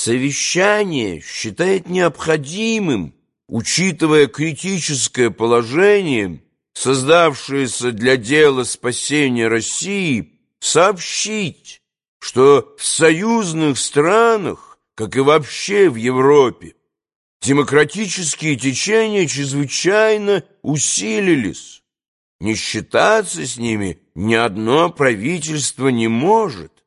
Совещание считает необходимым, учитывая критическое положение, создавшееся для дела спасения России, сообщить, что в союзных странах, как и вообще в Европе, демократические течения чрезвычайно усилились. Не считаться с ними ни одно правительство не может.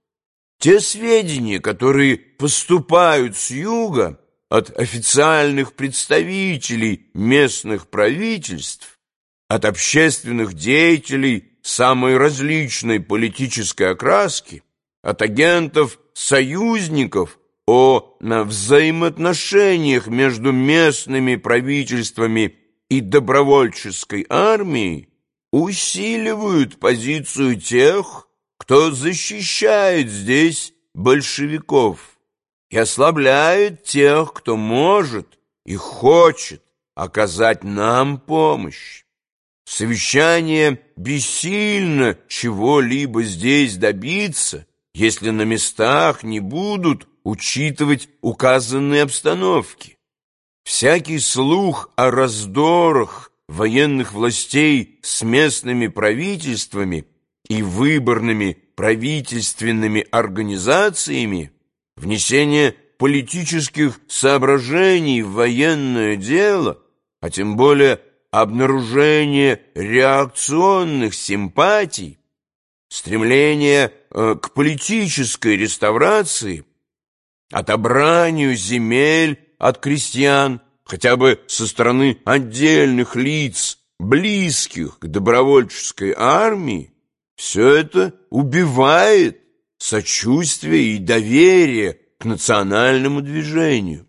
Те сведения, которые поступают с юга от официальных представителей местных правительств, от общественных деятелей самой различной политической окраски, от агентов союзников о взаимоотношениях между местными правительствами и добровольческой армией, усиливают позицию тех, кто защищает здесь большевиков и ослабляет тех, кто может и хочет оказать нам помощь. Совещание бессильно чего-либо здесь добиться, если на местах не будут учитывать указанные обстановки. Всякий слух о раздорах военных властей с местными правительствами и выборными правительственными организациями, внесение политических соображений в военное дело, а тем более обнаружение реакционных симпатий, стремление э, к политической реставрации, отобранию земель от крестьян, хотя бы со стороны отдельных лиц, близких к добровольческой армии, все это убивает сочувствие и доверие к национальному движению.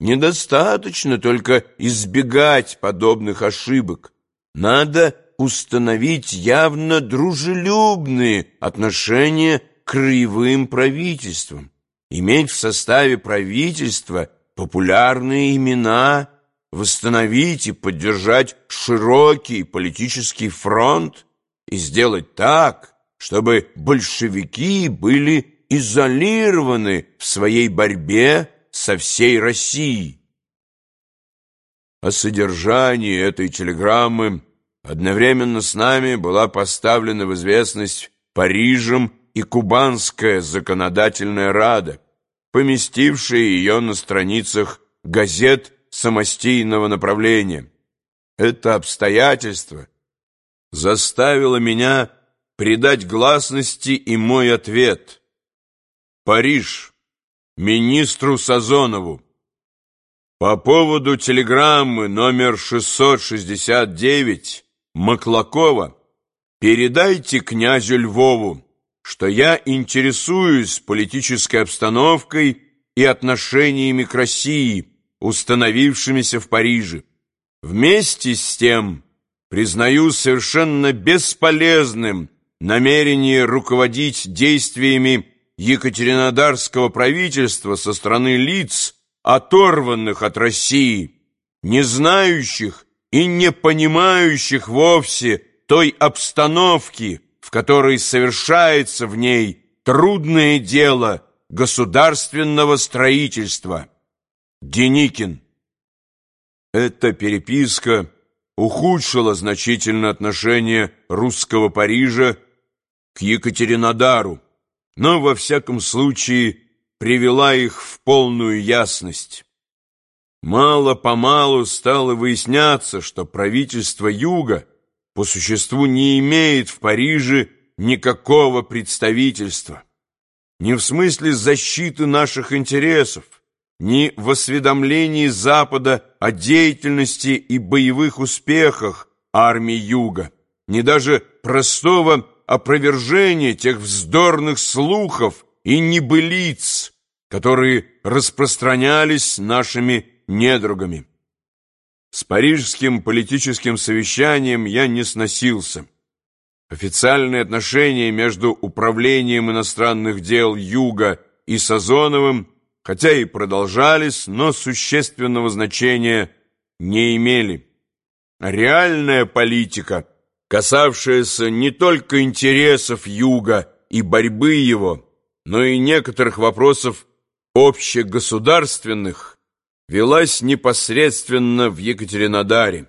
Недостаточно только избегать подобных ошибок. Надо установить явно дружелюбные отношения к краевым правительствам, иметь в составе правительства популярные имена, восстановить и поддержать широкий политический фронт, и сделать так, чтобы большевики были изолированы в своей борьбе со всей Россией. О содержании этой телеграммы одновременно с нами была поставлена в известность Парижем и Кубанская законодательная рада, поместившая ее на страницах газет самостийного направления. Это обстоятельство – заставило меня придать гласности и мой ответ. Париж, министру Сазонову. По поводу телеграммы номер 669 Маклакова передайте князю Львову, что я интересуюсь политической обстановкой и отношениями к России, установившимися в Париже. Вместе с тем признаю совершенно бесполезным намерение руководить действиями Екатеринодарского правительства со стороны лиц, оторванных от России, не знающих и не понимающих вовсе той обстановки, в которой совершается в ней трудное дело государственного строительства. Деникин. Эта переписка ухудшила значительно отношение русского Парижа к Екатеринодару, но во всяком случае привела их в полную ясность. Мало-помалу стало выясняться, что правительство Юга по существу не имеет в Париже никакого представительства. Не в смысле защиты наших интересов, ни в осведомлении Запада о деятельности и боевых успехах армии Юга, ни даже простого опровержения тех вздорных слухов и небылиц, которые распространялись нашими недругами. С парижским политическим совещанием я не сносился. Официальные отношения между Управлением иностранных дел Юга и Сазоновым хотя и продолжались, но существенного значения не имели. Реальная политика, касавшаяся не только интересов Юга и борьбы его, но и некоторых вопросов общегосударственных велась непосредственно в Екатеринодаре.